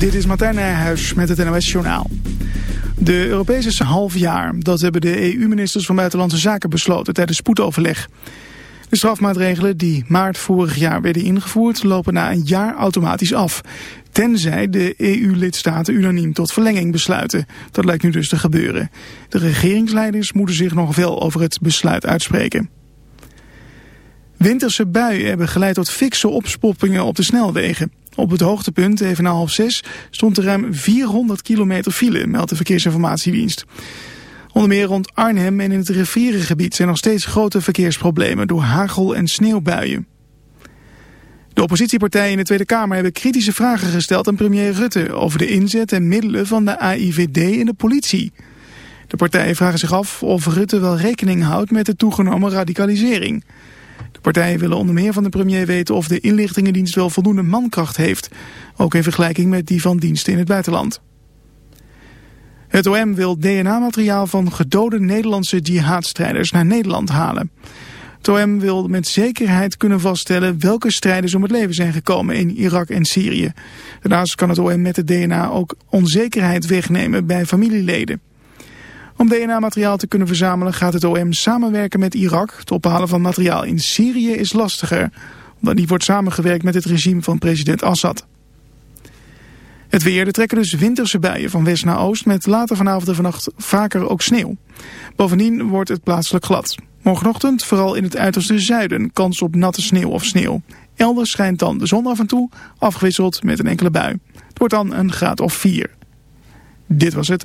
Dit is Martijn Nijhuis met het NOS Journaal. De Europese half jaar, dat hebben de EU-ministers van Buitenlandse Zaken besloten tijdens spoedoverleg. De strafmaatregelen die maart vorig jaar werden ingevoerd lopen na een jaar automatisch af. Tenzij de EU-lidstaten unaniem tot verlenging besluiten. Dat lijkt nu dus te gebeuren. De regeringsleiders moeten zich nog wel over het besluit uitspreken. Winterse buien hebben geleid tot fikse opspoppingen op de snelwegen. Op het hoogtepunt, even na half zes, stond er ruim 400 kilometer file, meldt de Verkeersinformatiedienst. Onder meer rond Arnhem en in het rivierengebied zijn nog steeds grote verkeersproblemen door hagel- en sneeuwbuien. De oppositiepartijen in de Tweede Kamer hebben kritische vragen gesteld aan premier Rutte over de inzet en middelen van de AIVD in de politie. De partijen vragen zich af of Rutte wel rekening houdt met de toegenomen radicalisering. Partijen willen onder meer van de premier weten of de inlichtingendienst wel voldoende mankracht heeft. Ook in vergelijking met die van diensten in het buitenland. Het OM wil DNA-materiaal van gedode Nederlandse jihadstrijders naar Nederland halen. Het OM wil met zekerheid kunnen vaststellen welke strijders om het leven zijn gekomen in Irak en Syrië. Daarnaast kan het OM met het DNA ook onzekerheid wegnemen bij familieleden. Om DNA-materiaal te kunnen verzamelen gaat het OM samenwerken met Irak. Het ophalen van materiaal in Syrië is lastiger, omdat niet wordt samengewerkt met het regime van president Assad. Het weer, er trekken dus winterse buien van west naar oost met later vanavond en vannacht vaker ook sneeuw. Bovendien wordt het plaatselijk glad. Morgenochtend vooral in het uiterste zuiden kans op natte sneeuw of sneeuw. Elders schijnt dan de zon af en toe, afgewisseld met een enkele bui. Het wordt dan een graad of 4. Dit was het.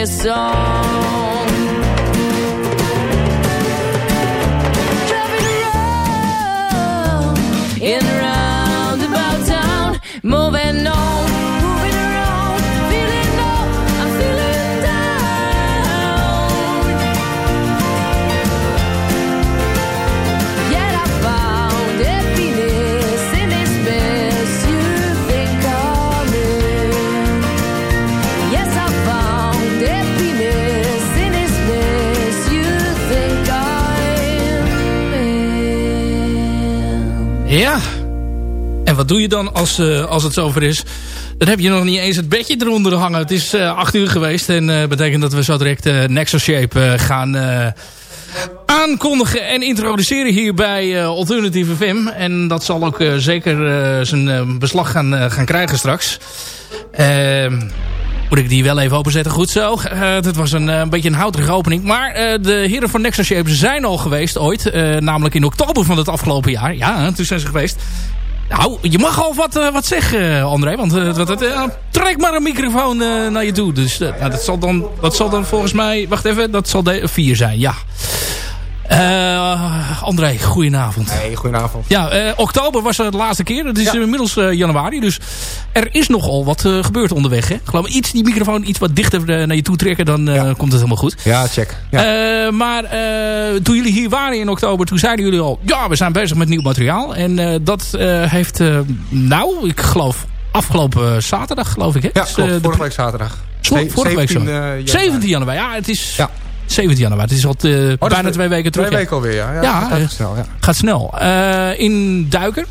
this song. En wat doe je dan als, uh, als het zover is? Dan heb je nog niet eens het bedje eronder hangen. Het is uh, acht uur geweest. En uh, betekent dat we zo direct uh, Nexus Shape gaan aankondigen en introduceren hier bij Alternative FM. En dat zal ook zeker zijn beslag gaan, gaan krijgen straks. Ehm, moet ik die wel even openzetten. Goed zo. Dat was een, een beetje een houterige opening. Maar de heren van Nexus Shape zijn al geweest ooit. Namelijk in oktober van het afgelopen jaar. Ja, toen zijn ze geweest. Nou, je mag al wat, wat zeggen, André. Want wat, trek maar een microfoon naar je toe. Dus nou, dat, zal dan, dat zal dan volgens mij... Wacht even, dat zal de vier zijn, ja. Uh, André, goedenavond. Hey, goedenavond. Ja, uh, oktober was het de laatste keer. Het is ja. inmiddels uh, januari. Dus er is nogal wat gebeurd onderweg. Hè? Geloof me, iets, die microfoon iets wat dichter naar je toe trekken. Dan ja. komt het helemaal goed. Ja, check. Ja. maar toen jullie hier waren in oktober. Toen zeiden jullie al. Ja, we zijn bezig met nieuw materiaal. En dat heeft. nou, ik geloof afgelopen zaterdag geloof ik. Hè? Ja, klopt, vorige week zaterdag. Vorige week zo. 17 januari. Ja, het is... Ja. 17 januari. Het is al uh, oh, bijna twee weken terug. Twee weken alweer, ja. Ja, ja gaat snel. Ja. Gaat snel. Uh, in Duiker.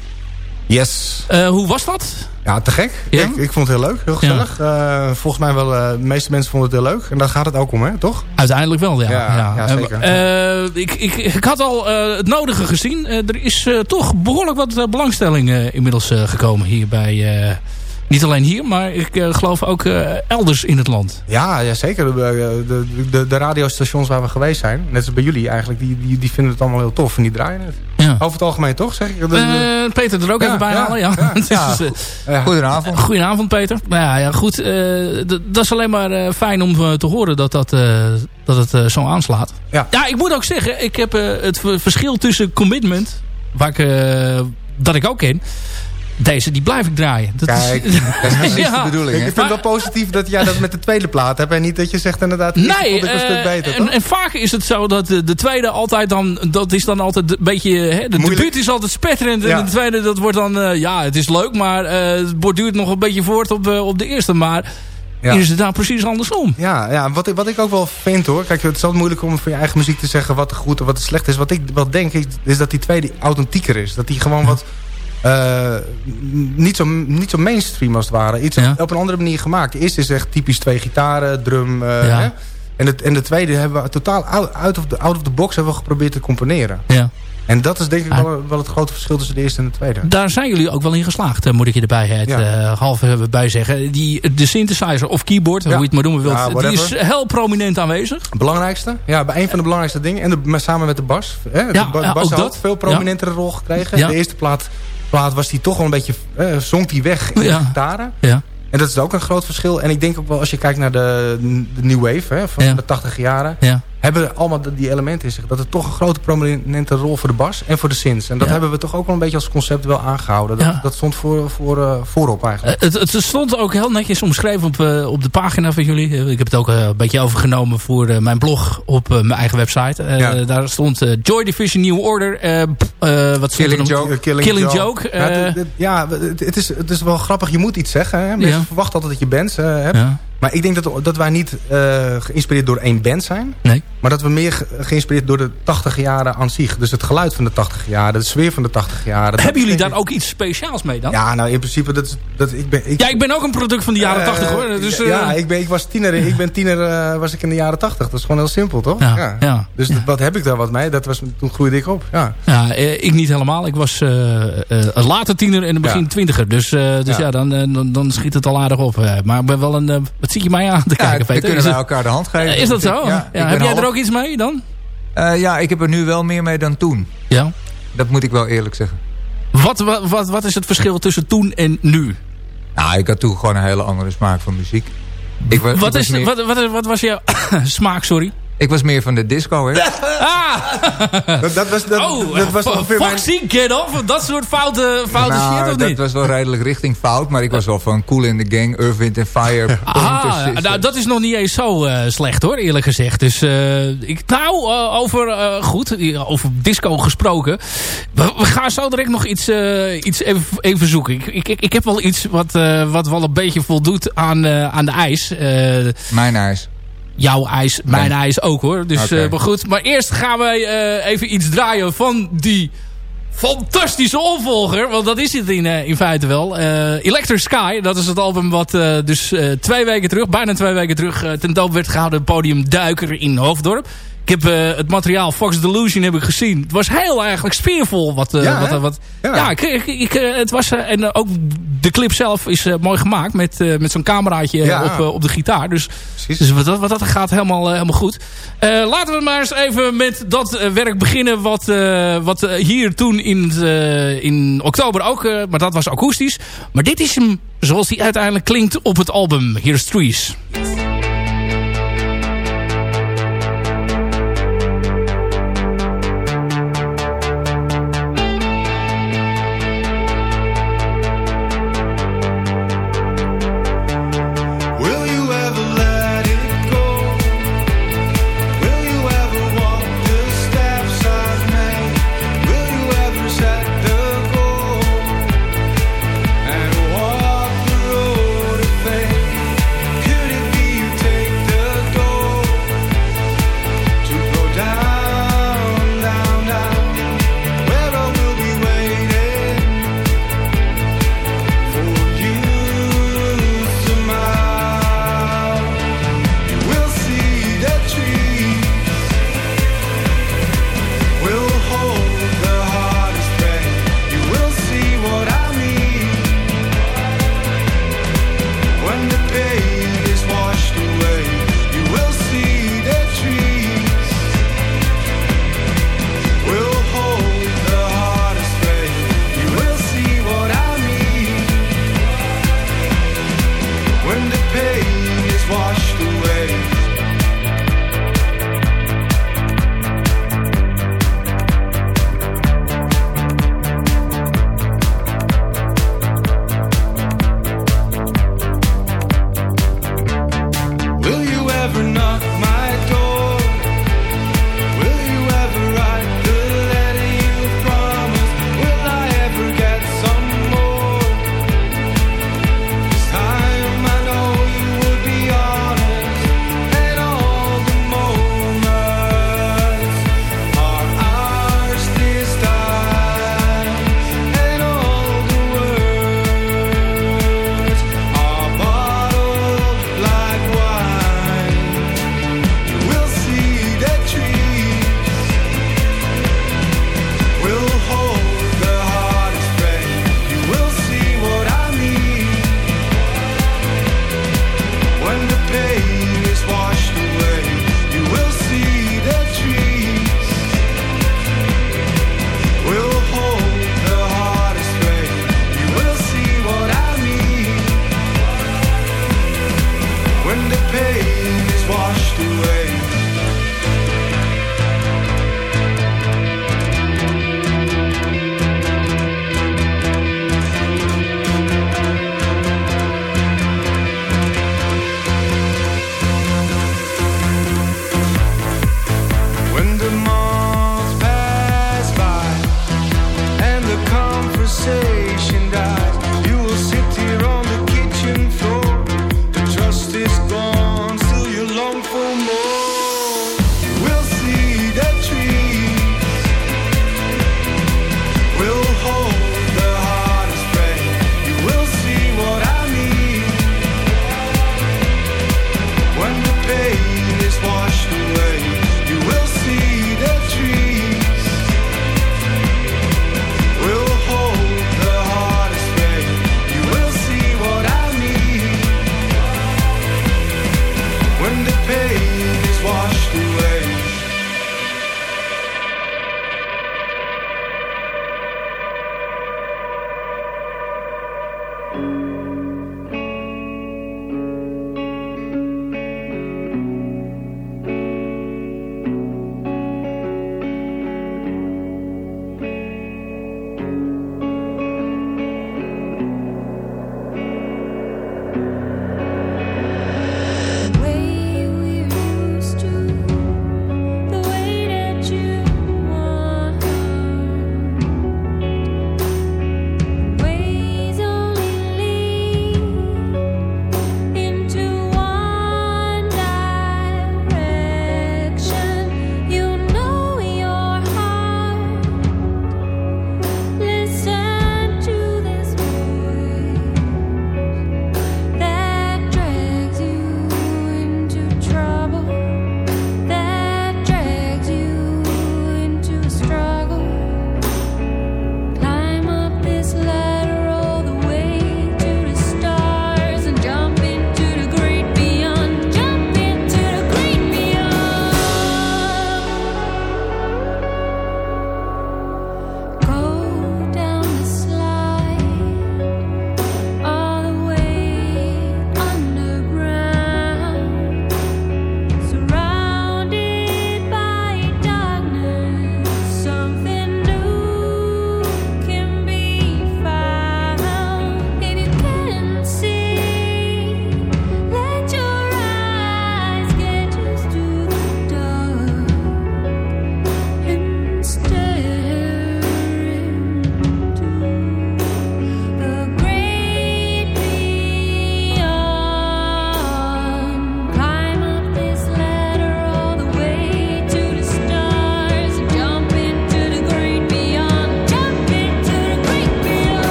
Yes. Uh, hoe was dat? Ja, te gek. Ja? Ik, ik vond het heel leuk. Heel gezellig. Ja. volgens mij wel, de meeste mensen vonden het heel leuk. En daar gaat het ook om, hè? Toch? Uiteindelijk wel, ja. Ja, ja. zeker. ik, ik, ik had al het nodige gezien. er is toch behoorlijk wat belangstelling inmiddels gekomen hier bij niet alleen hier, maar ik uh, geloof ook uh, elders in het land. Ja, ja zeker. De, de, de, de, radiostations waar we geweest zijn, net als bij jullie eigenlijk, die, die, die vinden het allemaal heel tof en die draaien het. Ja. Over het algemeen toch, zeg ik? Uh, Peter er ook ja, even bij halen, ja. ja. ja. Goedenavond. Goedenavond, Peter. Nou ja, ja goed. dat is alleen maar fijn om te horen dat, dat, dat het zo aanslaat. Ja. ja, ik moet ook zeggen, ik heb het verschil tussen commitment, waar ik, dat ik ook ken deze, die blijf ik draaien. Dat Kijk, is, dat is precies de bedoeling. Ik vind het wel positief dat jij dat met de tweede plaat hebt. En niet dat je zegt inderdaad, nee, vond ik een stuk beter. En, en, vaak is het zo dat de, de, tweede altijd dan, dat is dan altijd een beetje, hè, de Moeilijk. debuut is altijd spetterend. En de tweede, dat wordt dan, uh, ja, het is leuk, maar uh, het borduurt nog een beetje voort op, uh, op de eerste. Maar ja. is het daar precies andersom. Ja, ja wat, ik, wat ik ook wel vind hoor. Kijk, het is altijd moeilijk om voor je eigen muziek te zeggen wat er goed en wat er slecht is. Wat ik wel denk is, is dat die tweede authentieker is. Dat die gewoon wat uh, niet, zo, niet zo mainstream als het ware. Iets op een andere manier gemaakt. De eerste is echt typisch twee gitaren, drum. Uh, ja. hè? En, het, en de tweede hebben we totaal out of, the, out of the box hebben we geprobeerd te componeren. Ja. En dat is denk ik wel, wel, het grote verschil tussen de eerste en de tweede. Daar zijn jullie ook wel in geslaagd, eh, moet ik je erbij het ja. uh, halve bij zeggen. Die, de synthesizer of keyboard, hoe je het maar noemen wilt, ja, die is heel prominent aanwezig. Belangrijkste, ja, bij een van de belangrijkste dingen. En de, samen met de bas. Hè? De, bas dat. veel prominentere rol gekregen. De eerste plaat plaat was die toch wel een beetje... Eh, zonk die weg in ja. de gitaren. Ja. En dat is ook een groot verschil. En ik denk ook wel als je kijkt naar de, de New Wave hè, van de 80 jaren... Ja hebben allemaal die elementen in zich. Dat het toch een grote prominente rol voor de bas en voor de synths. En dat hebben we toch ook wel een beetje als concept wel aangehouden. Dat, ja. dat stond voor, voor, uh, voorop eigenlijk. Uh, het, het, stond ook heel netjes omschreven op, uh, op de pagina van jullie. Ik heb het ook een beetje overgenomen voor mijn blog op mijn eigen website. Ja. Daar stond Joy Division New Order. wat Killing Joke. Killing, Killing, Joke. ja, het, ja het, is, het is wel grappig. Je moet iets zeggen. Hè? Mensen verwachten altijd dat je bands hebt. Maar ik denk dat, dat wij niet uh, geïnspireerd door één band zijn. Nee. Maar dat we meer geïnspireerd door de 80 jaren aan zich. Dus het geluid van de 80 jaren, de sfeer van de 80 jaren. Hebben jullie daar ook iets speciaals mee dan? Ja, nou in principe, dat, dat, ik ben... Ik, ja, ik ben ook een product van de jaren uh, 80 hoor. Dus, uh, ja, ik, ben, ik was tiener. ik ben tiener uh, was ik in de jaren 80. Dat is gewoon heel simpel, toch? Ja. ja. ja. Dus wat heb ik daar wat mee? Dat was, toen groeide ik op, ja. Ja, ik niet helemaal. Ik was een later tiener en begin twintiger. Dus, dus ja, dan, dan, dan, schiet het al aardig op. maar ik ben wel een... wat zie je mij aan te kijken? kijken, Peter. kunnen wij elkaar de hand geven. Is dat zo? Ja, heb jij er ook iets mee dan? Uh, ja, ik heb er nu wel meer mee dan toen. Ja? Dat moet ik wel eerlijk zeggen. Wat, wat, wat is het verschil tussen toen en nu? Nou, ik had toen gewoon een hele andere smaak van muziek. Ik, wat, ik is, meer... wat, wat, wat was jouw smaak, sorry? Ik was meer van de disco, hè? Ah! dat, dat, was, dat, oh, dat was ongeveer Foxy, mijn... get off, dat soort foute, foute nou, shit, of dat was wel redelijk richting fout, maar ik was wel van Cool in the Gang, Earth, Wind Fire. Ah, nou, dat is nog niet eens zo uh, slecht, hoor, eerlijk gezegd. Dus, uh, ik, nou, uh, over, goed, over disco gesproken. We, we, gaan zo direct nog iets, iets even, even zoeken. Ik, ik, ik heb wel iets wat, wat wel een beetje voldoet aan, aan de ijs. Mijn ijs jouw ijs, mijn ijs ook hoor. Dus okay. uh, maar goed. Maar eerst gaan wij uh, even iets draaien van die fantastische opvolger. Want dat is het in, in feite wel. Uh, Electric Sky, dat is het album wat dus twee weken terug, bijna twee weken terug, ten doop werd gehouden. Podium Duiker in Hoofddorp. Ik heb uh, het materiaal Fox Delusion heb ik gezien. Het was heel eigenlijk speervol. Wat, uh, ja, wat, wat, ja. ja, ik, ik, uh, het was, en ook de clip zelf is mooi gemaakt. Met, met zo'n cameraatje ja. op, op de gitaar. Dus, dus wat, wat dat gaat helemaal, helemaal goed. laten we maar eens even met dat werk beginnen. Wat, wat hier toen in, in oktober ook. maar dat was akoestisch. Maar dit is hem zoals die uiteindelijk klinkt op het album. Here's Trees.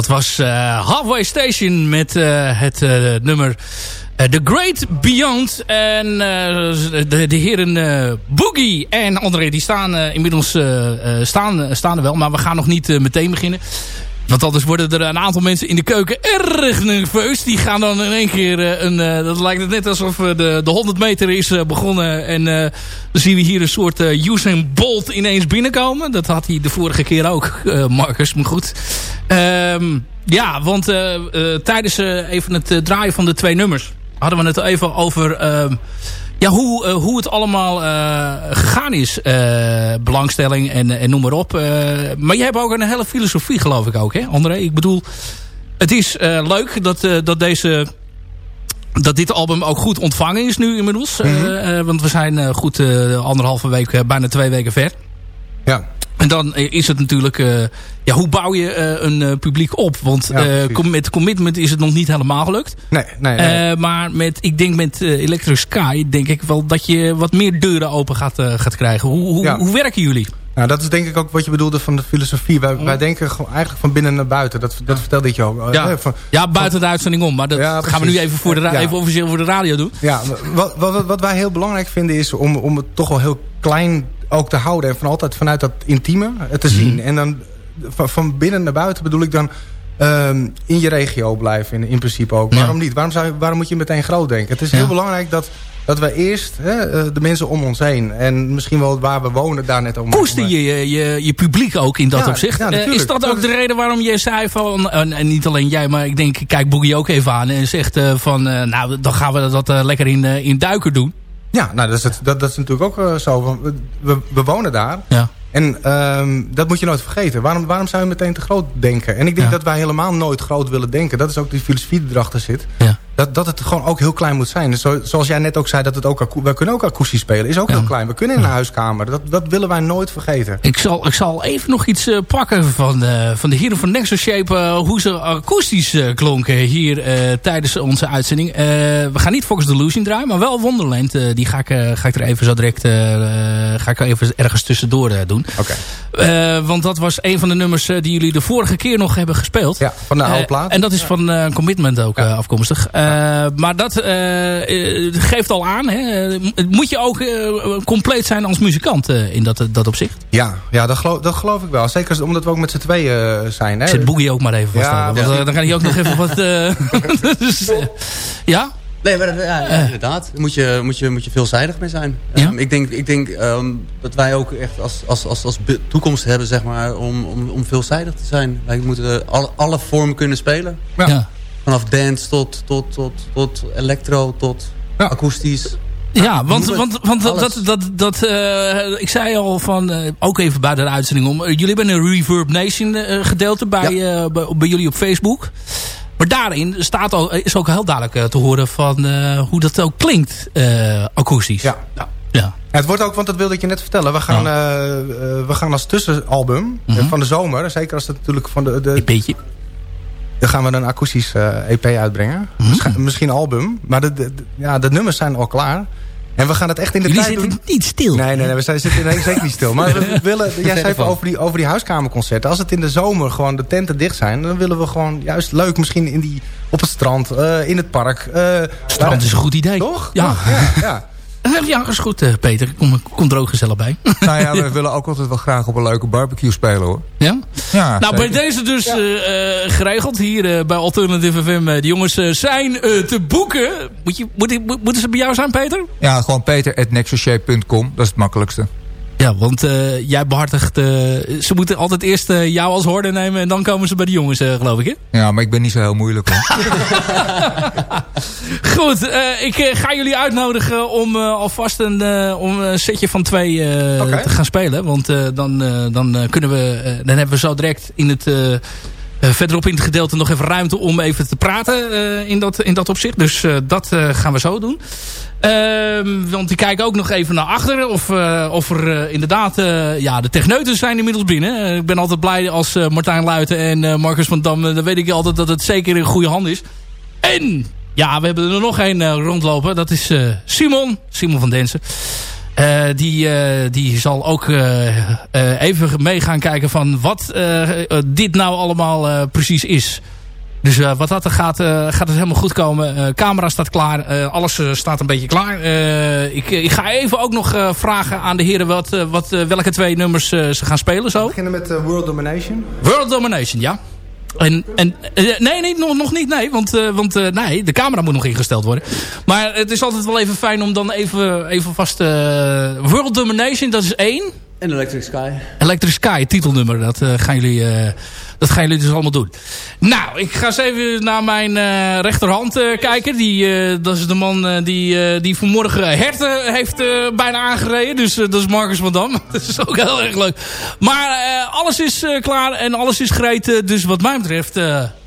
Dat was Halfway Station met het nummer The Great Beyond. En de, de, heren Boogie en André die staan inmiddels staan, staan er wel. Maar we gaan nog niet meteen beginnen. Want anders worden er een aantal mensen in de keuken erg nerveus. Die gaan dan in één keer uh, een... Uh, dat lijkt het net alsof uh, de, de 100 meter is begonnen. En dan zien we hier een soort Usain Bolt ineens binnenkomen. Dat had hij de vorige keer ook, Marcus. Maar goed. Um, ja, want tijdens even het draaien van de twee nummers... hadden we het even over ehm, ja, hoe, uh, hoe het allemaal uh, gegaan is. Uh, belangstelling en, en noem maar op. maar je hebt ook een hele filosofie geloof ik ook, hè André? Ik bedoel, het is leuk dat, dat deze... Dat dit album ook goed ontvangen is nu inmiddels. Mm -hmm. want we zijn goed anderhalve week, bijna twee weken ver. Ja. En dan is het natuurlijk, uh, ja, hoe bouw je uh, een uh, publiek op? Want ja, met commitment is het nog niet helemaal gelukt. Nee, nee, nee. maar met, ik denk met Electric Sky, denk ik wel dat je wat meer deuren open gaat, gaat krijgen. Hoe, hoe, ja. hoe werken jullie? Nou, dat is denk ik ook wat je bedoelde van de filosofie. Wij, wij denken gewoon eigenlijk van binnen naar buiten. Dat, dat vertelde ik je ook. Ja, van, ja buiten de uitzending om. Maar dat gaan we nu even, voor de, even officieel voor de radio doen. Ja, wat, wat, wat wij heel belangrijk vinden is om, om het toch wel heel klein ook te houden. En van altijd vanuit dat intieme te mhm. zien. En dan van binnen naar buiten bedoel ik dan... Um, in je regio blijven in, in principe ook. Waarom niet? Waarom, zou, waarom moet je meteen groot denken? Het is heel belangrijk dat dat we eerst hè, eh, de mensen om ons heen... en misschien wel waar we wonen daar net om... Koester je, je je publiek ook in dat opzicht? Ja, uh, is dat ook de reden waarom je zei van... en niet alleen jij, maar ik denk, kijk Boogie ook even aan... en zegt uh, van, nou, dan gaan we dat lekker in, in duiken doen. Ja, nou, dat, is het, dat, dat is natuurlijk ook uh, zo. We, we, we, wonen daar. Ja. En um, dat moet je nooit vergeten. Waarom, waarom zou je meteen te groot denken? En ik denk dat wij helemaal nooit groot willen denken. Dat is ook die filosofie die erachter zit. Ja dat, dat het gewoon ook heel klein moet zijn. Dus zo, zoals jij net ook zei, dat het ook, we kunnen ook akoestisch spelen. Is ook heel klein. We kunnen in een huiskamer. Dat, dat willen wij nooit vergeten. Ik zal, ik zal even nog iets uh, pakken van, uh, van de heren van Nexus Shape. Uh, hoe ze akoestisch klonken hier tijdens onze uitzending. we gaan niet Fox Delusion draaien, maar wel Wonderland. die ga ik, ga ik er even zo direct ga ik even ergens tussendoor doen. Oké. want dat was een van de nummers die jullie de vorige keer nog hebben gespeeld. Ja, van de oude plaat. En dat is van Commitment ook afkomstig. Eh, maar dat eh, eh, geeft al aan. Hè? Moet je ook compleet zijn als muzikant in dat, dat opzicht? Ja, ja dat, geloof, dat geloof ik wel. Zeker omdat we ook met z'n tweeën zijn. Hè? Zet Boogie ook maar even vast. Ja, want, dan kan hij ook nog even wat... dus, ja? Nee, maar ja, inderdaad. Daar moet je, moet, je, moet je veelzijdig mee zijn. Ja? Um, ik denk, ik denk um, dat wij ook echt als, als, als, als toekomst hebben zeg maar, om, om, om veelzijdig te zijn. Wij moeten alle, alle vormen kunnen spelen. Ja. Vanaf dance tot, tot, tot, tot electro, tot ja. akoestisch. Ja, want, want, want dat, dat, dat, uh, ik zei al van, uh, ook even bij de uitzending om. Uh, jullie hebben een Reverb Nation gedeelte bij, ja. bij, bij, jullie op Facebook. Maar daarin staat ook, is ook heel duidelijk te horen van hoe dat ook klinkt akoestisch. Ja. ja. Ja. het wordt ook, want dat wilde ik je net vertellen. We gaan, we gaan als tussenalbum mm -hmm. van de zomer. Zeker als het natuurlijk van de... de een beetje. Dan gaan we een akoestisch EP eh, e uitbrengen. Mm. Misschien een album. Maar de, de, ja, de nummers zijn al klaar. En we gaan het echt in de Jullie tijd doen. niet stil. Nee, nee, nee we zijn, zitten nee, zeker niet stil. Maar we willen, jij zei even over die, over die huiskamerconcerten. Als het in de zomer gewoon de tenten dicht zijn... dan willen we gewoon juist leuk misschien in die, op het strand, uh, in het park. Uh, strand is een goed idee. Toch? Ja. Toch? ja, ja. Ja, is goed, uh, Peter. Kom, kom er ook gezellig bij. Nou ja, we willen ook altijd wel graag op een leuke barbecue spelen, hoor. Ja? Ja, Nou, bij deze dus ja. uh, geregeld. Hier uh, bij Alternative FM. de jongens zijn te boeken. Moet je, moet, moeten ze bij jou zijn, Peter? Ja, gewoon peter.nexoshape.com. Dat is het makkelijkste. Ja, want uh, jij behartigt... Uh, ze moeten altijd eerst uh, jou als horde nemen... en dan komen ze bij de jongens, geloof ik, hè? Ja, maar ik ben niet zo heel moeilijk, hoor. Goed, ik ga jullie uitnodigen om alvast een, om een setje van twee okay. te gaan spelen. Want dan, dan, kunnen we, dan hebben we zo direct in het... verderop in het gedeelte nog even ruimte om even te praten in, dat, in dat opzicht. Dus dat gaan we zo doen. Uh, want ik kijk ook nog even naar achter. Of, of er inderdaad... Ja, de techneuten zijn inmiddels binnen. ik ben altijd blij als Martijn Luiten en Marcus van Dam... dan weet ik altijd dat het zeker in goede hand is. En ja, we hebben er nog één rondlopen. Dat is Simon. Simon van Densen. Die, die zal ook even mee gaan kijken van wat dit nou allemaal precies is. Dus wat dat er gaat, gaat het helemaal goed komen. camera staat klaar. alles staat een beetje klaar. ik, ik ga even ook nog vragen aan de heren wat, wat, welke twee nummers ze gaan spelen zo. We beginnen met World Domination. World Domination, ja. En, en, nee, nee nog, nog niet, nee. Want, uh, want uh, nee, de camera moet nog ingesteld worden. Maar het is altijd wel even fijn om dan even, even vast... Uh, World Domination, dat is één. En Electric Sky. Electric Sky, titelnummer. Dat gaan jullie... Dat gaan jullie dus allemaal doen. Nou, ik ga eens even naar mijn uh, rechterhand uh, kijken. Die, uh, dat is de man die, die vanmorgen herten heeft bijna aangereden. Dus dat is Marcus van Dam. dat is ook heel erg leuk. Maar alles is klaar en alles is gereed. dus wat mij betreft,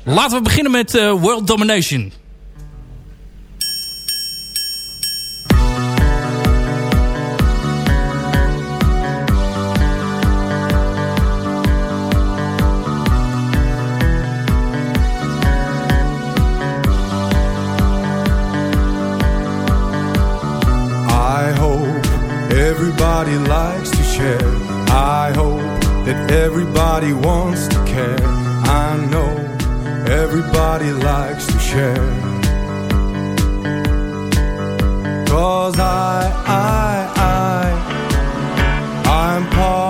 laten we beginnen met World Domination. Everybody likes to share. I hope that everybody wants to care. I know everybody likes to share. Cause I, I, I, I'm positive.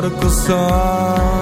The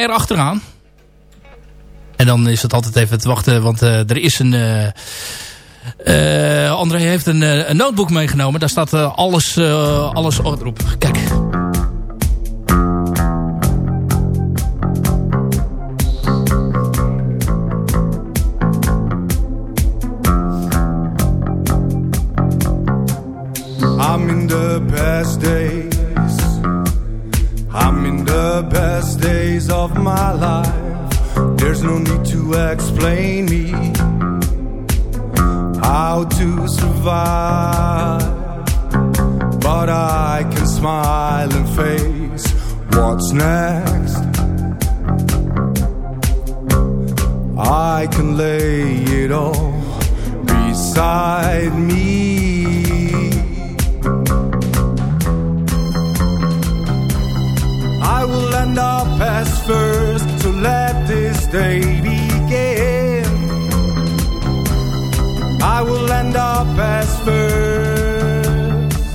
erachteraan. En dan is het altijd even te wachten, want uh, er is een... Uh, uh, André heeft een, een notebook meegenomen. Daar staat alles, alles erop. Kijk. There's no need to explain me how to survive. But I can smile and face what's next. I can lay it all beside me. I will end up as first, so let this day begin. I will end up as first.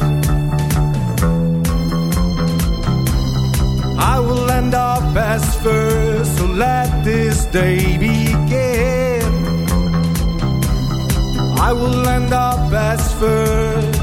I will end up as first, so let this day begin. I will end up as first.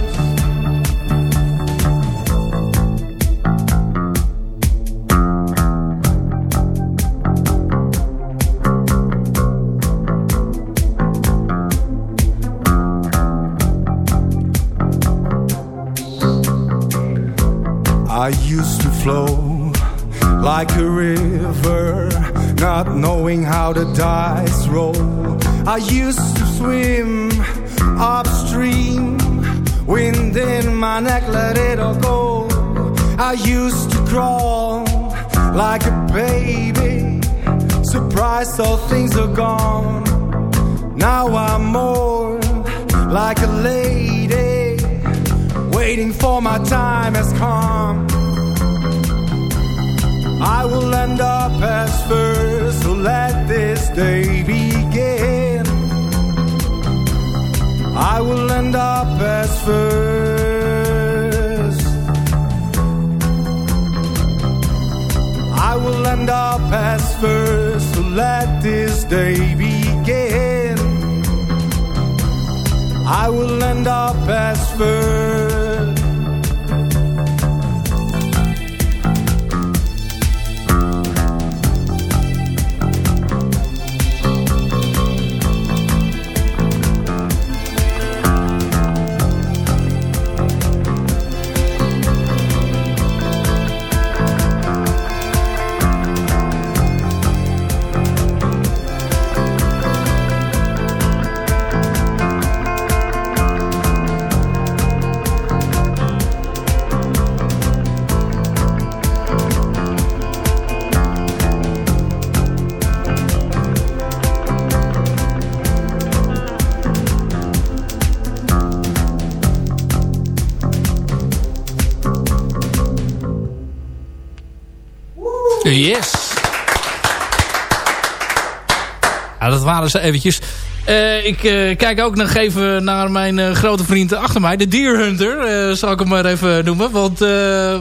Flow like a river, not knowing how the dice roll. I used to swim upstream, wind in my neck, let it all go. I used to crawl like a baby, surprised all things are gone. Now I'm more like a lady, waiting for my time has come. I will end up as first, so let this day begin. I will end up as first. I will end up as first, so let this day begin. I will end up as first. Yes. Ja, dat waren ze eventjes. Uh, ik uh, kijk ook nog even naar mijn uh, grote vriend achter mij. De Deer Hunter, zal ik hem maar even noemen. Want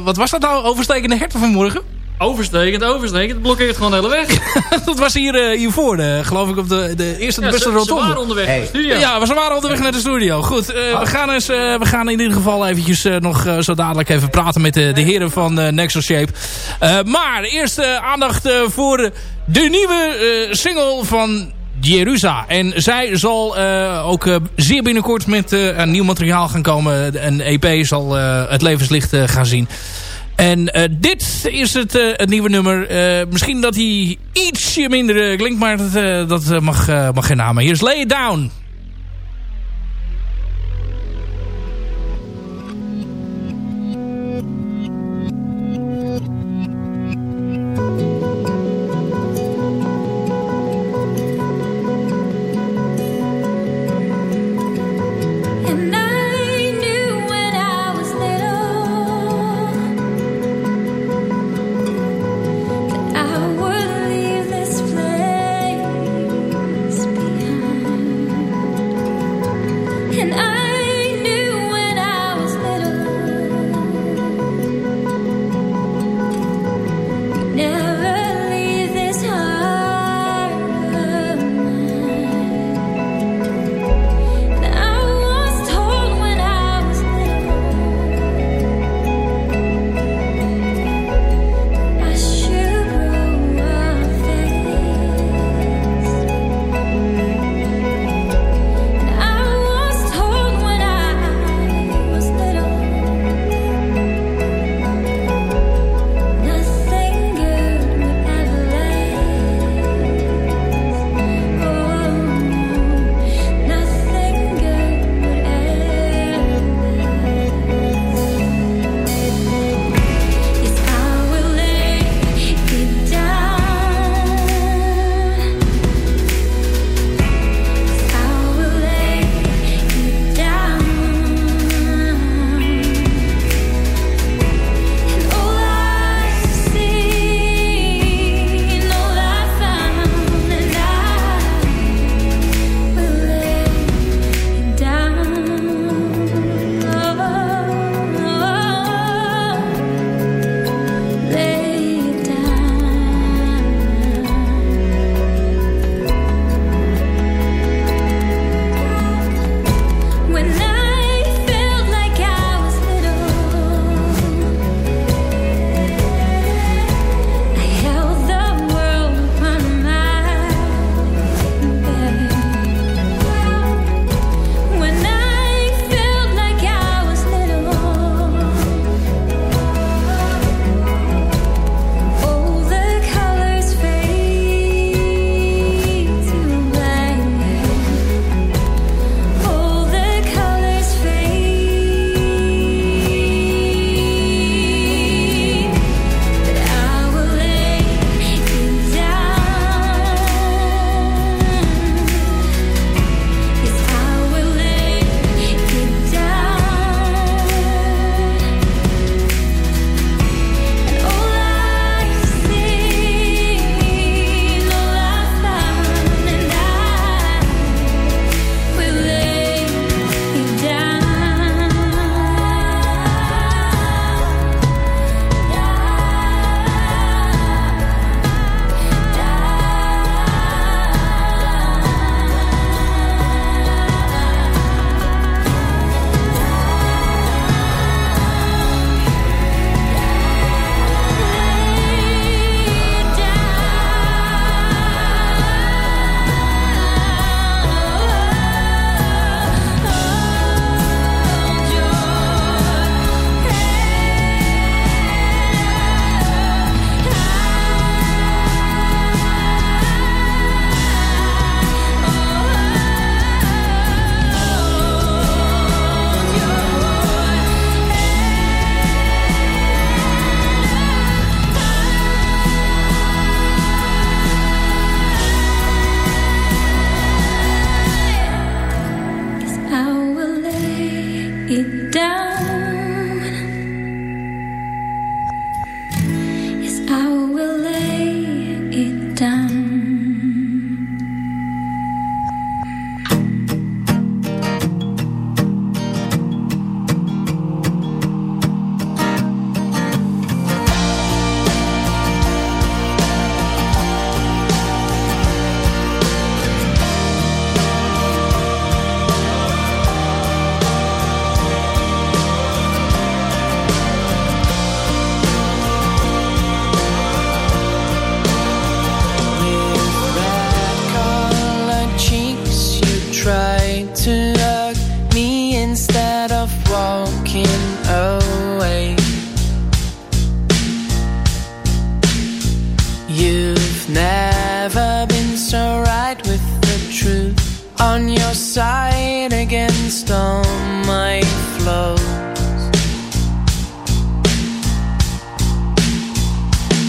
wat was dat nou? Overstekende herten vanmorgen? Overstekend, overstekend. Het blokkeert gewoon de hele weg. dat was hier, hiervoor, de, geloof ik, op de, de eerste de beste rotonde. waren onderweg naar de studio. Ja, we waren onderweg naar de studio. Goed, we, gaan eens, we gaan in ieder geval eventjes nog zo dadelijk even praten met de, de heren van Nexus Shape. maar eerst aandacht voor de nieuwe single van Jerusa. En zij zal uh, ook uh, zeer binnenkort met uh, een nieuw materiaal gaan komen. Een EP zal het levenslicht gaan zien. En dit is het, het nieuwe nummer. misschien dat hij ietsje minder klinkt, maar dat, dat mag, mag geen naam. Hier is Lay It Down.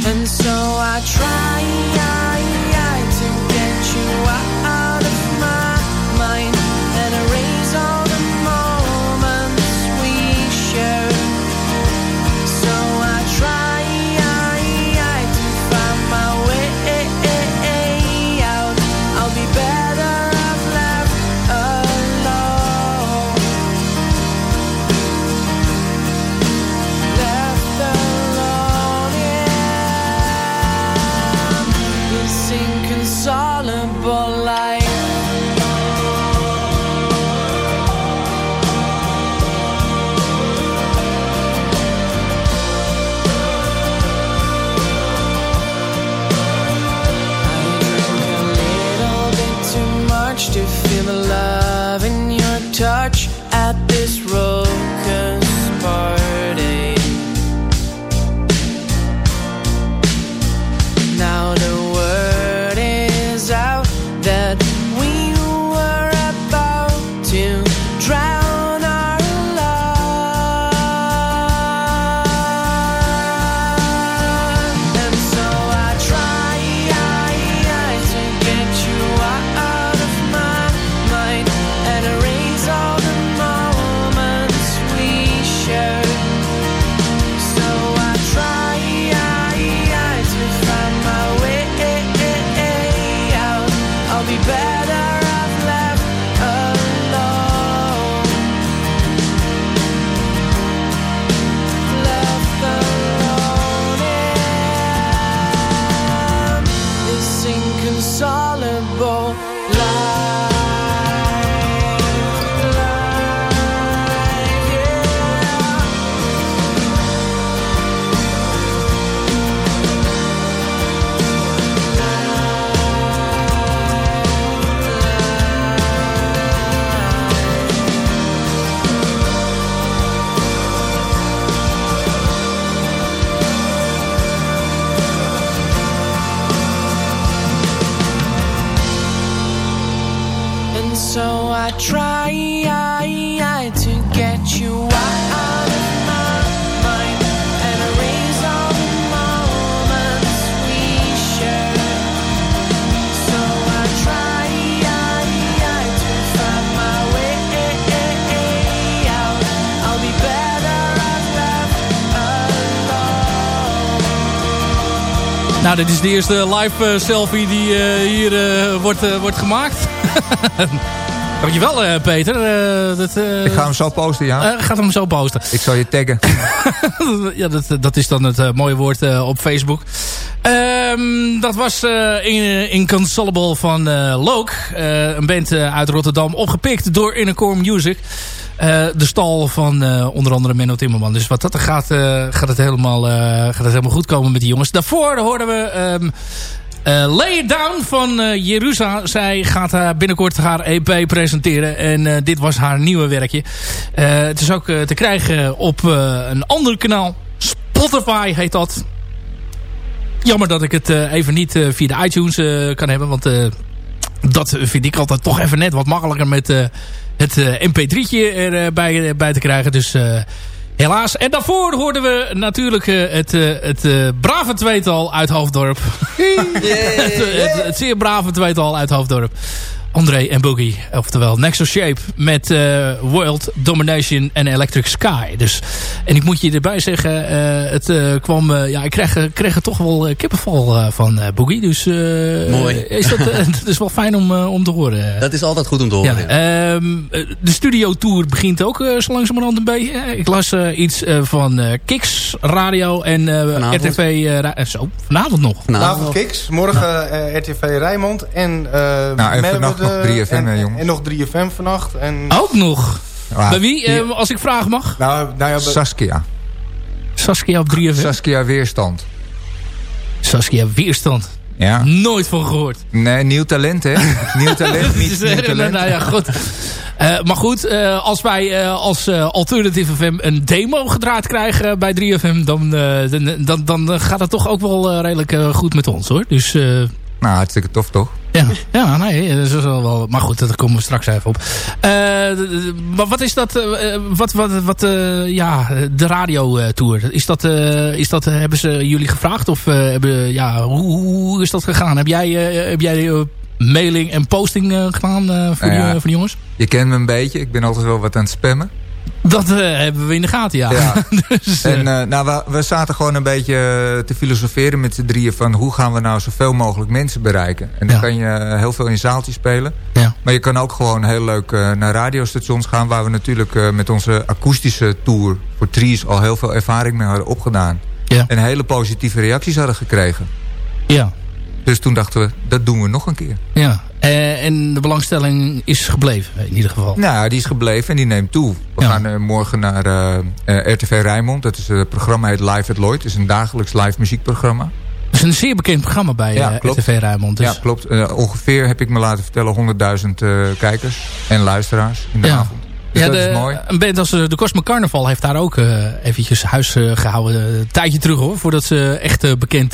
And so I try. Nou, dit is de eerste live uh, selfie die uh, hier uh, wordt, wordt gemaakt. Dankjewel, Peter. dat, ik ga hem zo posten, ja. gaat hem zo posten. Ik zal je taggen. ja, dat, dat is dan het mooie woord op Facebook. Um, dat was in, Inconsolable van Loke. een band uit Rotterdam. Opgepikt door Innercore Music. Uh, de stal van uh, onder andere Menno Timmerman. Dus wat dat er gaat, uh, gaat, het helemaal, gaat het helemaal goed komen met die jongens. Daarvoor hoorden we um, Lay It Down van Jerusa. Zij gaat binnenkort haar EP presenteren. En dit was haar nieuwe werkje. het is ook te krijgen op een ander kanaal. Spotify heet dat. Jammer dat ik het even niet via de iTunes kan hebben. Want dat vind ik altijd toch even net wat makkelijker met het uh, mp3'tje erbij bij te krijgen. Dus helaas. En daarvoor hoorden we natuurlijk het, het brave tweetal uit Hoofddorp. het, het, het, zeer brave tweetal uit Hoofddorp. André en Boogie. Oftewel Nexus Shape met uh, World Domination en Electric Sky. Dus, en ik moet je erbij zeggen, uh, het uh, kwam, ja, ik kreeg, kreeg er toch wel kippenval van Boogie. Dus Mooi. Is dat, dat is wel fijn om, om te horen. Dat is altijd goed om te horen. Ja, um, de studio tour begint ook zo langzamerhand een beetje. ik las iets van Kiks Radio en RTV. zo, vanavond nog. Vanavond, Kiks, morgen RTV Rijnmond en nou, even nog 3FM, en, jongens. En nog 3FM vannacht. En... Ook nog? Bij wie, eh, als ik vragen mag? Nou, nou ja, Saskia. Saskia op 3FM? Saskia Weerstand. Saskia Weerstand. Ja. Nooit van gehoord. Nee, nieuw talent hè. nieuw talent, niet nieuw talent. Nou ja, goed. Uh, maar goed, uh, als wij uh, als Alternative FM een demo gedraaid krijgen bij 3FM... dan, dan, dan, dan gaat het toch ook wel redelijk goed met ons hoor. Dus nou, hartstikke tof toch? Ja, ja nee, dat is wel, maar goed, daar komen we straks even op. maar wat is dat, wat, wat, wat ja, de radiotour, is dat, is dat, hebben ze jullie gevraagd of hebben, ja, hoe, hoe is dat gegaan? Heb jij, heb jij mailing en posting gedaan voor, nou ja, voor de jongens? Je kent me een beetje, ik ben altijd wel wat aan het spammen. Dat uh, hebben we in de gaten, ja. ja. dus, en uh, nou, we, we, zaten gewoon een beetje te filosoferen met z'n drieën... van hoe gaan we nou zoveel mogelijk mensen bereiken. En dan kan je heel veel in zaaltjes spelen. Ja. Maar je kan ook gewoon heel leuk uh, naar radiostations gaan... waar we natuurlijk met onze akoestische tour voor Trees... al heel veel ervaring mee hadden opgedaan. Ja. En hele positieve reacties hadden gekregen. Ja. Dus toen dachten we, dat doen we nog een keer. Ja, uh, en de belangstelling is gebleven in ieder geval. Nou, die is gebleven en die neemt toe. We gaan uh, morgen naar uh, RTV Rijnmond. Dat is het programma heet Live at Lloyd. Het is een dagelijks live muziekprogramma. Dat is een zeer bekend programma bij ja, RTV Rijnmond. Dus. Ja, klopt. ongeveer heb ik me laten vertellen 100.000 kijkers en luisteraars in de ja. avond. Dus ja, de, is mooi. Een band als de Cosmic Carnival heeft daar ook uh, eventjes huis uh, gehouden. Een tijdje terug hoor, voordat ze echt uh, bekend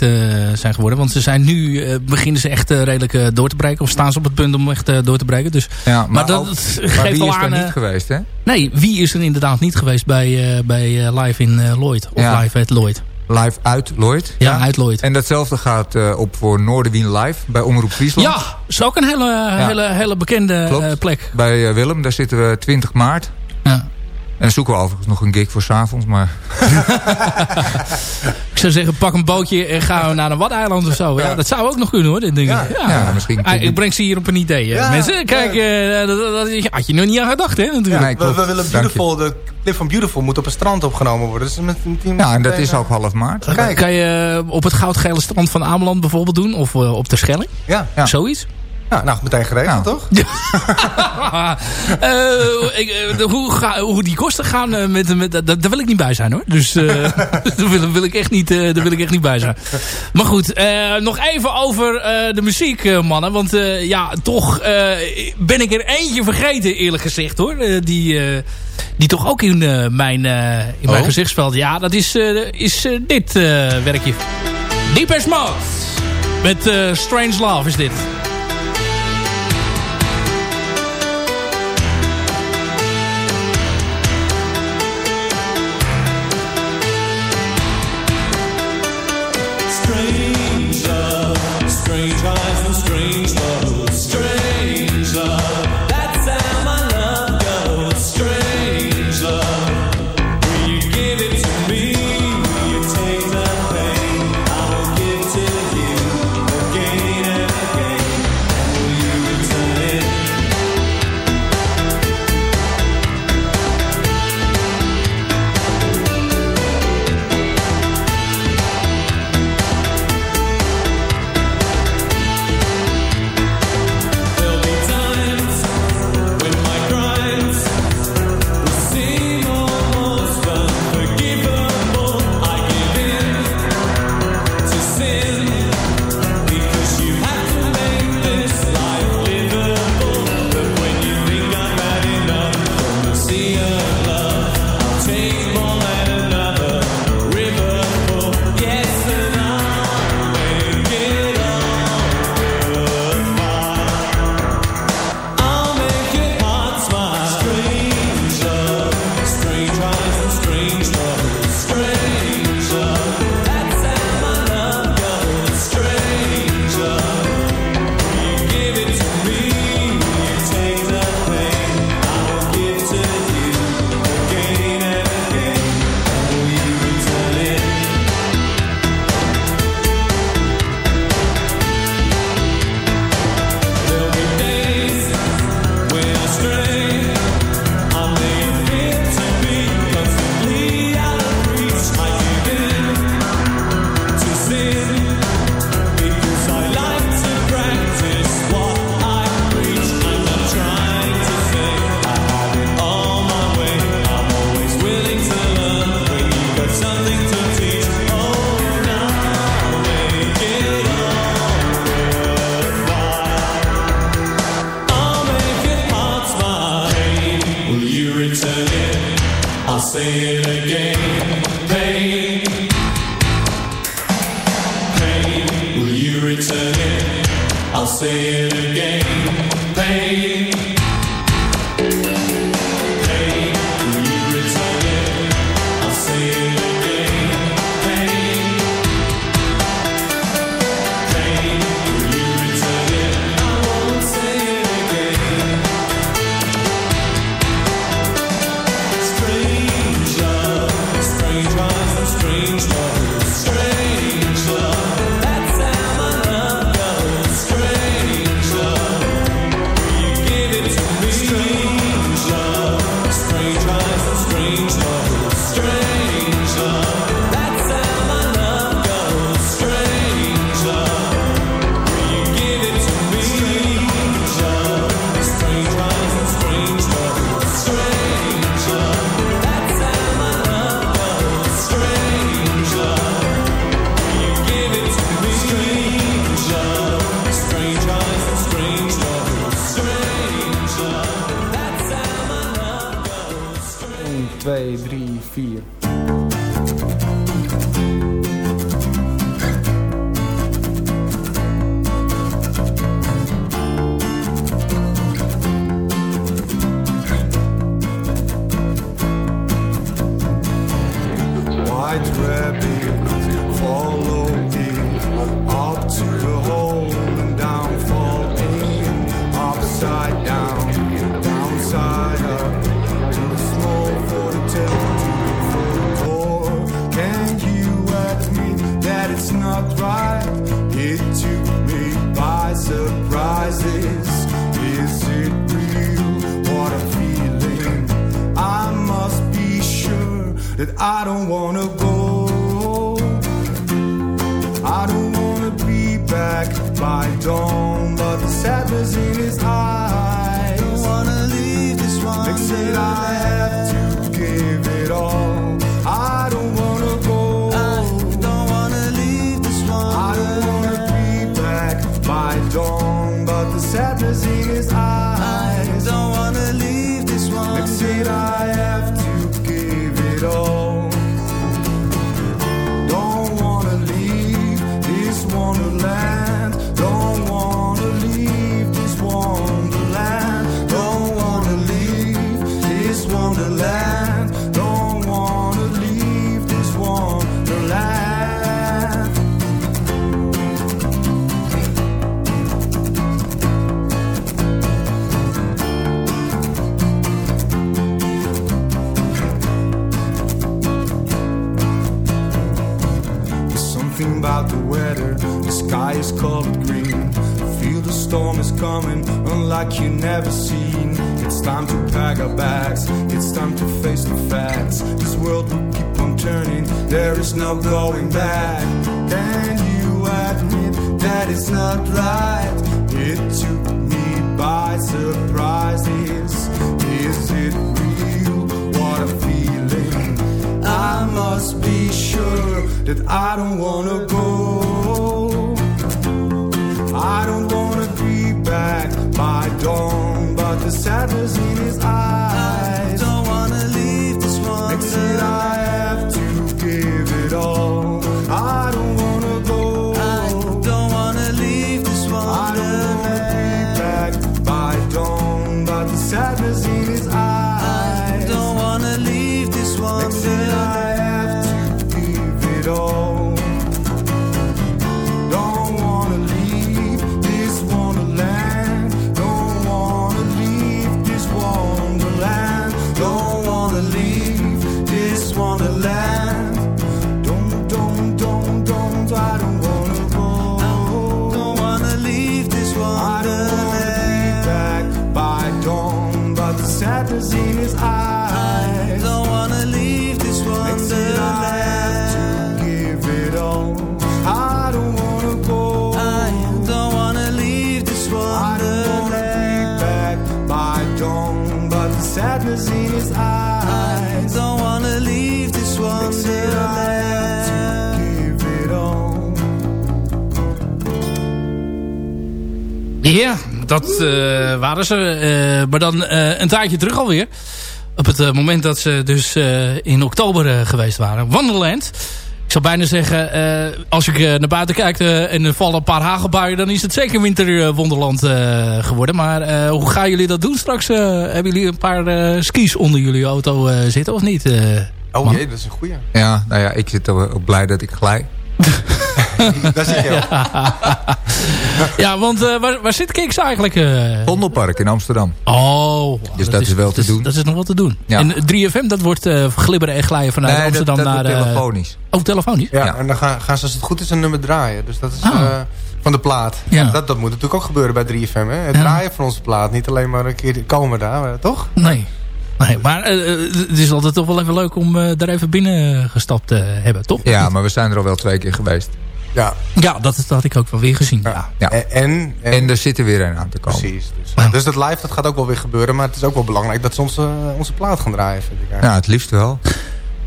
zijn geworden. Want ze zijn nu, beginnen ze echt redelijk door te breken. Of staan ze op het punt om echt door te breken. Dus, ja, maar, maar dat, ook, geeft maar wie is er niet geweest hè? Nee, wie is er inderdaad niet geweest bij, bij Live in Lloyd. Of ja. Live at Lloyd live uit Lloyd. Ja, uit Lloyd. En datzelfde gaat uh, op voor Noorderwien Live bij Omroep Friesland. Ja, is ook een hele, hele, hele bekende uh, plek. Bij uh, Willem, daar zitten we 20 maart. Ja. En zoeken we overigens nog een gig voor s'avonds, maar... ik zou zeggen, pak een bootje en gaan we naar een Wadeiland of zo. Ja. dat zou ook nog kunnen hoor, dit ding. Ja, ja. misschien. Ah, ik breng ze hier op een idee. Mensen, kijk, uh, dat, dat, had je nog niet aan gedacht, hè? Natuurlijk. Nee, we, we, willen Beautiful, de clip van Beautiful moet op een strand opgenomen worden. Dus met een team ja, en dat is ook half maart. Kijk. Kan je op het goudgele strand van Ameland bijvoorbeeld doen? Of uh, op de Schelling? Ja. Zoiets? Ja, nou, meteen geregeld, nou. toch? uh, ik, uh, hoe, ga, hoe die kosten gaan, uh, met, met, daar wil ik niet bij zijn hoor. Dus daar, wil, wil, ik echt niet, daar wil ik echt niet bij zijn. Maar goed, nog even over de muziek, mannen. Want ja, toch ben ik er eentje vergeten, eerlijk gezegd hoor. die, die toch ook in, mijn, in mijn oh. gezichtsveld. Ja, dat is, is dit werkje. Deepest Mode. Met Strange Love is dit. Ja, dat uh, waren ze. Uh, maar dan uh, een tijdje terug alweer. Op het moment dat ze dus in oktober geweest waren. Wonderland. ik zou bijna zeggen, uh, als ik naar buiten kijk uh, en er vallen een paar hagelbuien, dan is het zeker winterwonderland geworden. Maar hoe gaan jullie dat doen straks? hebben jullie een paar skis onder jullie auto zitten of niet? oh jee, dat is een goeie. Ja, nou ja, ik zit ook blij dat ik glij. Daar zit je ja, want uh, waar, waar zit Kiks eigenlijk? Uh... Vondelpark in Amsterdam. Oh. Dus dat, is, wel te doen. Dat is nog wat te doen. Ja. En 3FM, dat wordt uh, glibberen en glijden vanuit nee, Amsterdam dat, dat naar... telefonisch. Oh, telefonisch? Ja, ja, en dan gaan, gaan ze als het goed is een nummer draaien. Dus dat is... Oh. van de plaat. Ja. Dat, dat moet natuurlijk ook gebeuren bij 3FM. Hè? Het draaien van onze plaat. Niet alleen maar een keer komen daar, toch? Nee. Nee, maar uh, het is altijd toch wel even leuk om uh, daar even binnen gestapt te hebben, toch? Ja, maar we zijn er al wel twee keer geweest. Ja, ja dat, dat had ik ook wel weer gezien. Ja. ja. En, en, en, er zit er weer een aan te komen. Precies. Dus, dus dat live dat gaat ook wel weer gebeuren. Maar het is ook wel belangrijk dat ze onze, onze plaat gaan draaien. Vind ik ja, het liefst wel.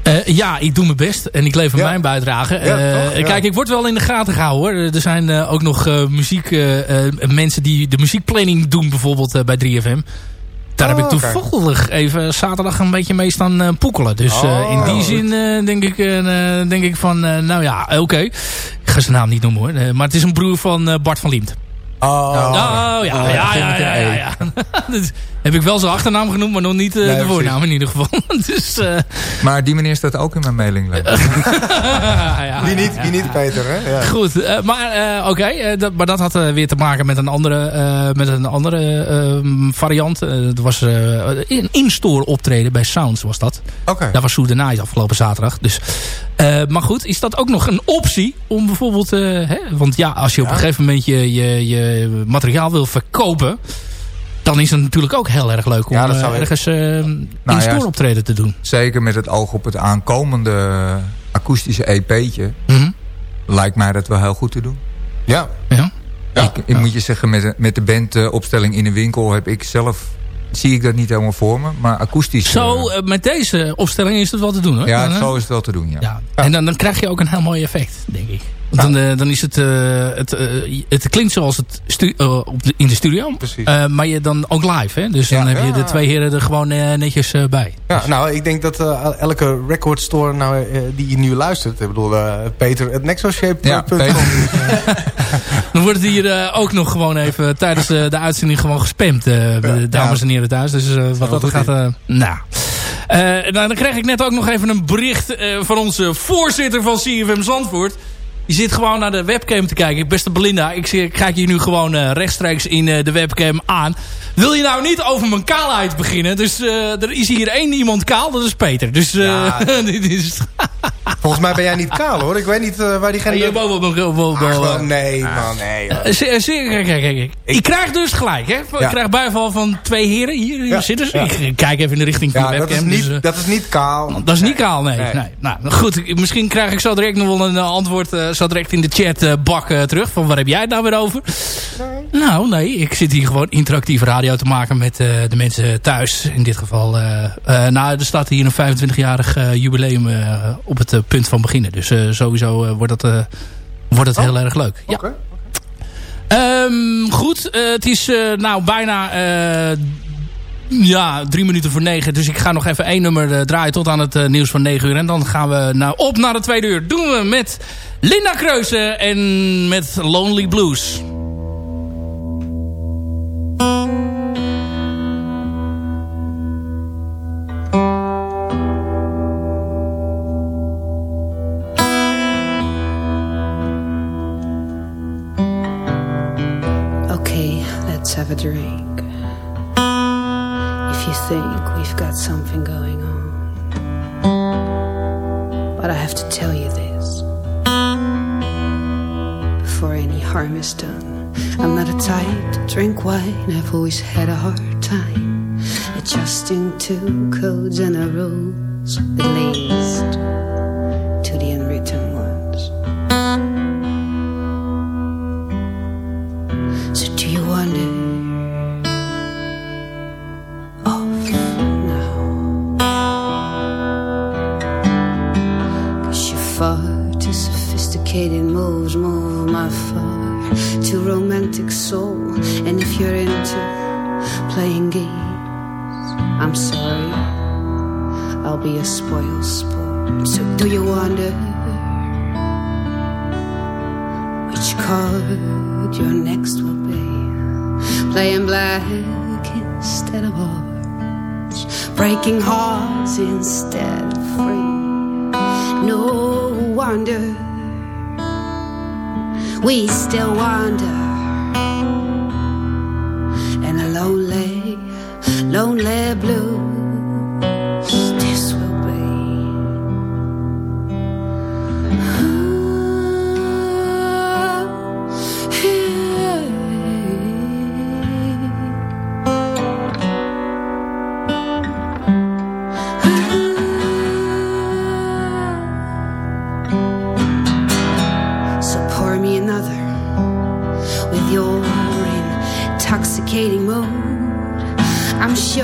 Uh, ja, ik doe mijn best en ik lever mijn bijdrage. Uh, kijk, ik word wel in de gaten gehouden hoor. Er zijn uh, ook nog muziek, mensen die de muziekplanning doen bijvoorbeeld bij 3FM. Daar heb ik oh, toevallig even zaterdag een beetje mee staan uh, poekelen. Dus uh, in die zin uh, denk, ik, denk ik van, nou ja, oké. Ik ga zijn naam niet noemen hoor. maar het is een broer van Bart van Liemt. Oh, oh ja, oh, ja, ja, ja, ja, ja. Heb ik wel zijn achternaam genoemd, maar nog niet uh, de voornaam in ieder geval. dus, uh... Maar die meneer staat ook in mijn mailing. ja, wie, niet, wie niet, Peter, hè? Ja. Goed, uh, maar oké. Okay, maar dat had weer te maken met een andere, met een andere ehm, variant. Het was een in-store optreden bij Sounds was dat. Oké. Okay. Daar was Sue Night afgelopen zaterdag. Dus, maar goed, is dat ook nog een optie om bijvoorbeeld... Hè, want ja, als je op een gegeven moment je, je, je materiaal wil verkopen dan is het natuurlijk ook heel erg leuk om ja, uh, ergens uh, in nou, store optreden te doen. Zeker met het oog op het aankomende akoestische EP'tje. Mm Lijkt mij dat wel heel goed te doen. Ja. ja. ik, ik moet je zeggen, met, met de bandopstelling in de winkel heb ik zelf zie ik dat niet helemaal voor me. Maar akoestisch... Zo, met deze opstelling is het wel te doen hoor. Ja, zo is het wel te doen, ja. ja. En dan, dan krijg je ook een heel mooi effect, denk ik. Dan, uh, dan is het, uh, het, uh, het klinkt zoals het op de, in de studio. maar je dan ook live. Hè? Dus dan heb je de twee heren er gewoon netjes bij. Ja, dus. nou, ik denk dat elke record store nou, die nu luistert. Ik bedoel, Peter, het nexoshape.com. Ja, dan wordt het hier ook nog gewoon even tijdens de uitzending gewoon gespamd. dames en heren thuis. Dus wat dat gaat... nou... nou, dan krijg ik net ook nog even een bericht van onze voorzitter van CFM Zandvoort. Je zit gewoon naar de webcam te kijken. Beste Belinda, ik, ik kijk je nu gewoon uh, rechtstreeks in uh, de webcam aan. Wil je nou niet over mijn kaalheid beginnen? Dus uh, er is hier één iemand kaal, dat is Peter. Dus ja, dit is... Volgens mij ben jij niet kaal hoor. Ik weet niet uh, waar diegene... Je boven. Nee man, nee. kijk, kijk, kijk. Ik krijg dus gelijk hè. Ik krijg bijval van twee heren. Hier, hier zitten ze. Ik kijk even in de richting van de webcam. Dat is, niet, dus, dat is niet kaal. Dat is niet kaal, nee. nee. Nou, goed. Misschien krijg ik zo direct nog wel een antwoord zo direct in de chat bak terug. Van waar heb jij het nou weer over? Nee. Nou, nee. Ik zit hier gewoon interactieve radio te maken met de mensen thuis. In dit geval. nou, er staat hier een 25-jarig jubileum op het punt van beginnen. Dus sowieso wordt dat, wordt het heel erg leuk. Ja. Um, goed, het is nou bijna ja, drie minuten voor negen. Dus ik ga nog even één nummer draaien tot aan het nieuws van negen uur. En dan gaan we nou op naar de tweede uur. Doen we met Linda Kreuzen en met Lonely Blues. Have a drink. If you think we've got something going on. But I have to tell you this before any harm is done. I'm not a type to drink wine, I've always had a hard time adjusting to codes and rules, at least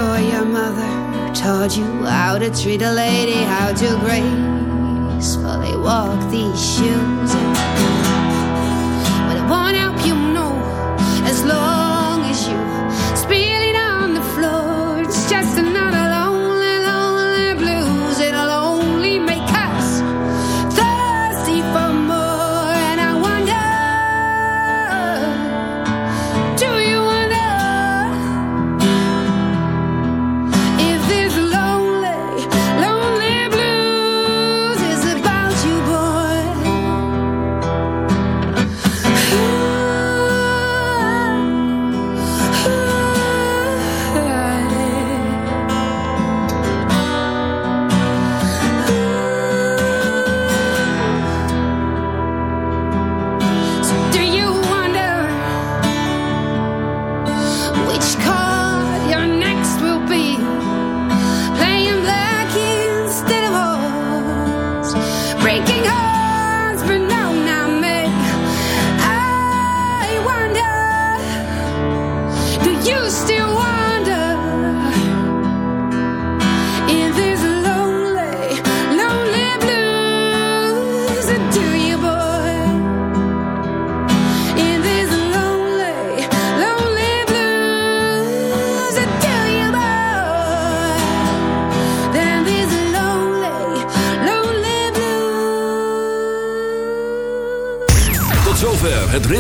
sure your mother taught you how to treat a lady, how to gracefully walk these shoes. But it won't help you know as long as you